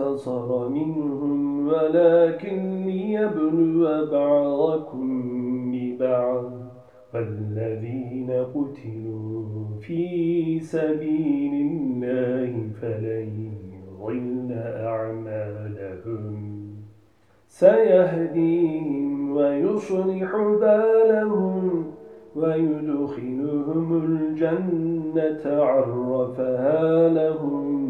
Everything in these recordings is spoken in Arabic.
لانتصر منهم ولكن ليبلو بعضكم ببعض. والذين قتلوا في سبيل الله فلن يضل أعمالهم. سيهديهم ويصلح بالهم ويدخلهم الجنة عرفها لهم.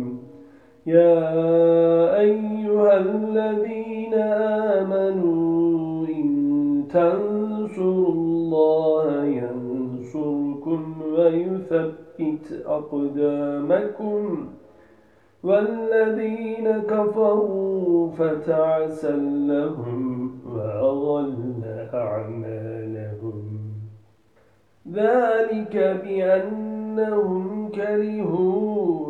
يا أيها الذين آمنوا إن تنصروا الله ينصركم ويثبت أقدامكم والذين كفروا فتعسا لهم وأضل أعمالهم. ذلك بأنهم كرهوا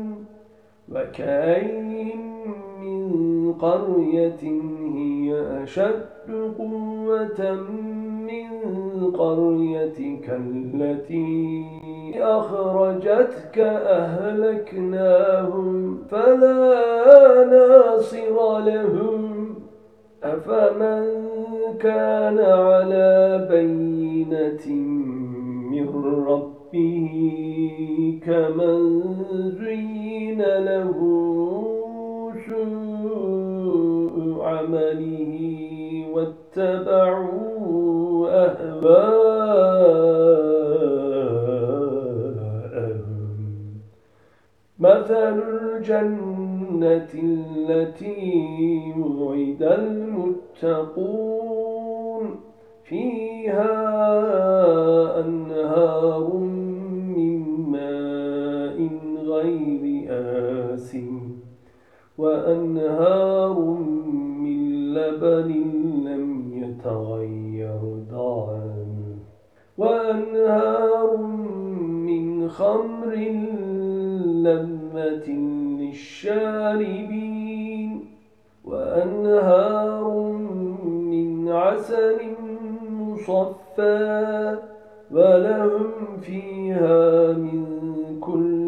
وكأين من قرية هي أشد قوة من قريتك التي أخرجتك أهلكناهم فلا ناصر لهم. أفمن كان على بينة من ربه كمن زين له سوء عمله واتبعوا أهواءهم. مثل الجنة التي وعد المتقون. فيها أنهار وأنهار من لبن لم يتغير طعمه وأنهار من خمر لذة للشاربين. وأنهار من عسل مصفى. ولهم فيها من كل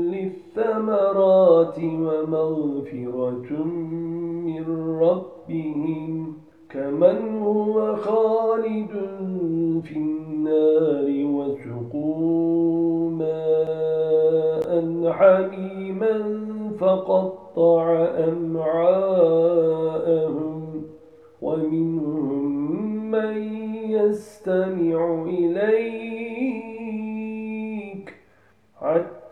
الثمرات ومغفرة من ربهم كمن هو خالد في النار وسقوا ماء حميما فقطع أمعاءهم ومنهم من يستمع إليك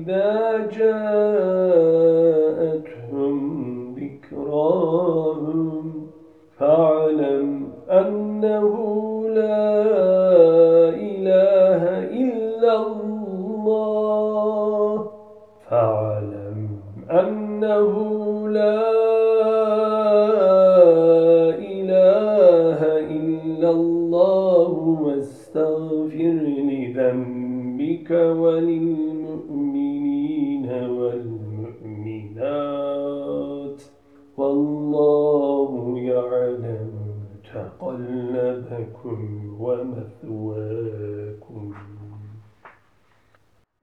إذا جاءتهم ذكراهم فاعلم أنه لذنبك وللمؤمنين والمؤمنات. والله يعلم تقلبكم ومثواكم.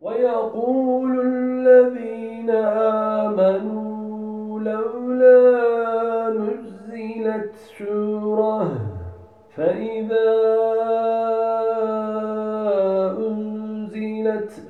ويقول الذين آمنوا لولا نزلت سورة فإذا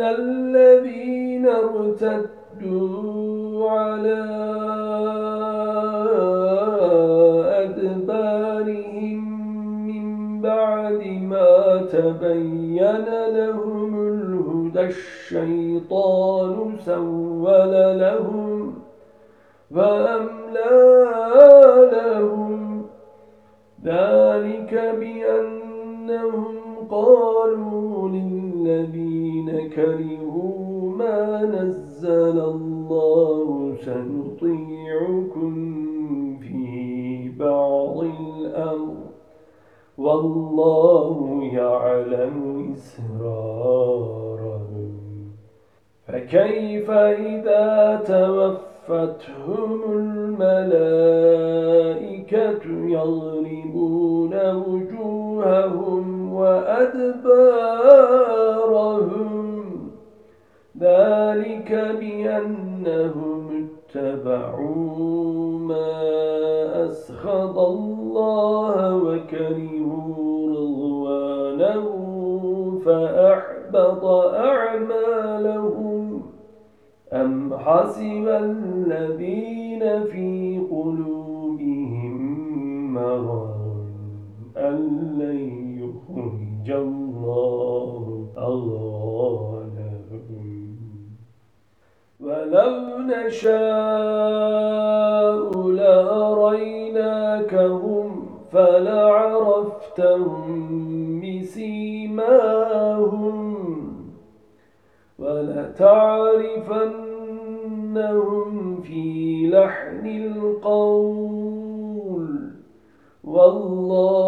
الذين ارتدوا على أدبارهم من بعد ما تبين لهم الهدى الشيطان سول لهم وأملى لهم ذلك بأنهم قالوا للذين كرهوا ما نزل الله سنطيعكم في بعض الأمر. والله يعلم إسرارهم. فكيف إذا توفتهم الملائكة يضربون يخرج الله أغانهم ولو نشاء لأريناكهم فلعرفتهم بسيماهم. ولتعرفنهم في لحن القول. والله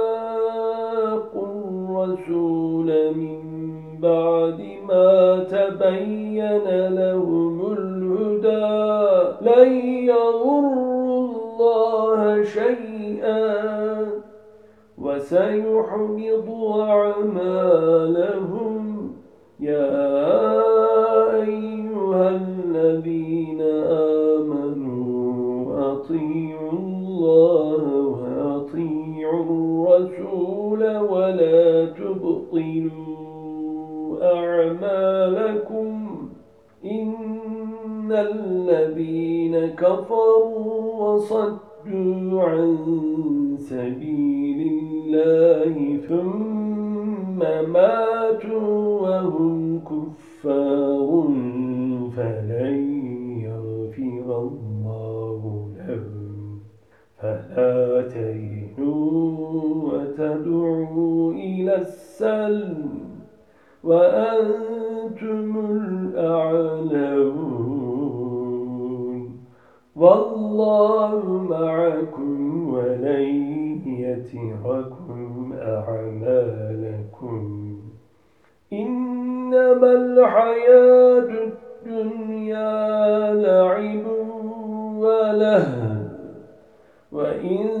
من بعد ما تبين لهم الهدى لن يضروا الله شيئا وسيحبط أعمالهم. يا تبطلوا أعمالكم إن الذين كفروا وصدوا عن سبيل الله ثم ماتوا وهم كفار فلن يغفر الله لهم فلا وتدعوا إلى السلم وأنتم الأعلمون. والله معكم ولن يتركم أعمالكم. إنما الحياة الدنيا لعب وله وإن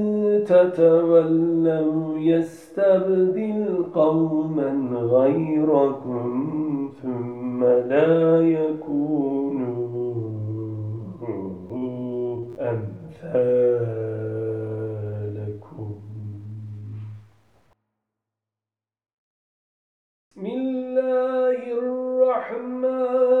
تتولوا يستبدل قوما غيركم ثم لا يكونوا أمثالكم. بسم الله الرحمن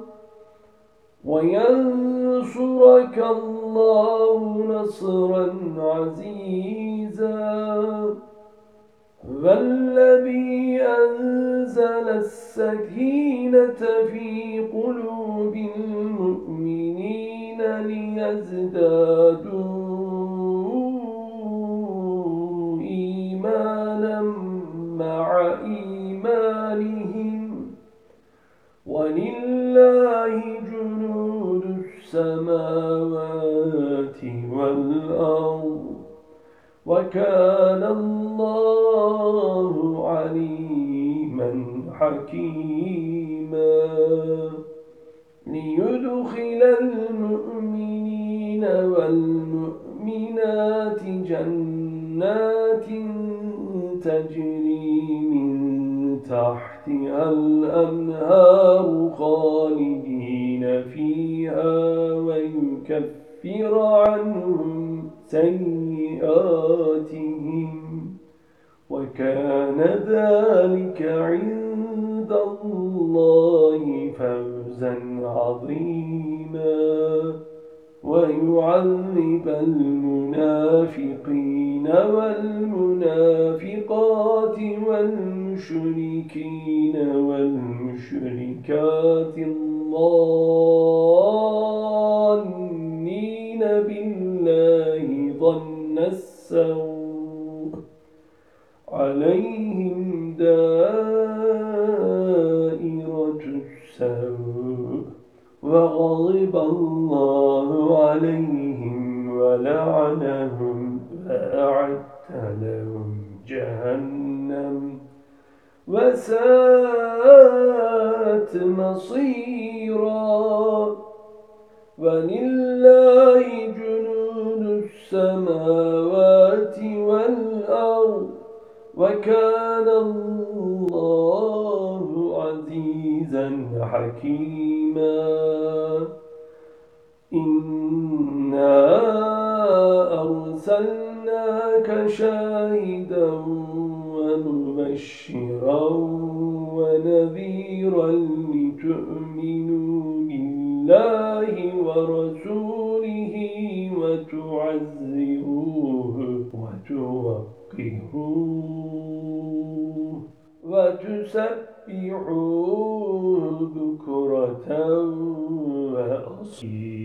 وينصرك الله نصرا عزيزا والذي أنزل السكينة في قلوب المؤمنين ليزدادوا إيمانا مع إيمانهم ولله السماوات والأرض وكان الله عليما حكيما ليدخل المؤمنين والمؤمنات جنات تجري من تحتها الأنهار خالدين فيها ويكفر عنهم سيئاتهم وكان ذلك عند الله فوزا عظيما ويعذب المنافقين والمنافقات والمشركين والمشركات الظانين بالله ظن السوء عليهم دائرة السوء وغضب الله إنا أرسلناك شاهدا ومبشرا ونذيرا لتؤمنوا بالله ورسوله وتعزروه وتوقروه وتسبحوه بكرة وأصيلا.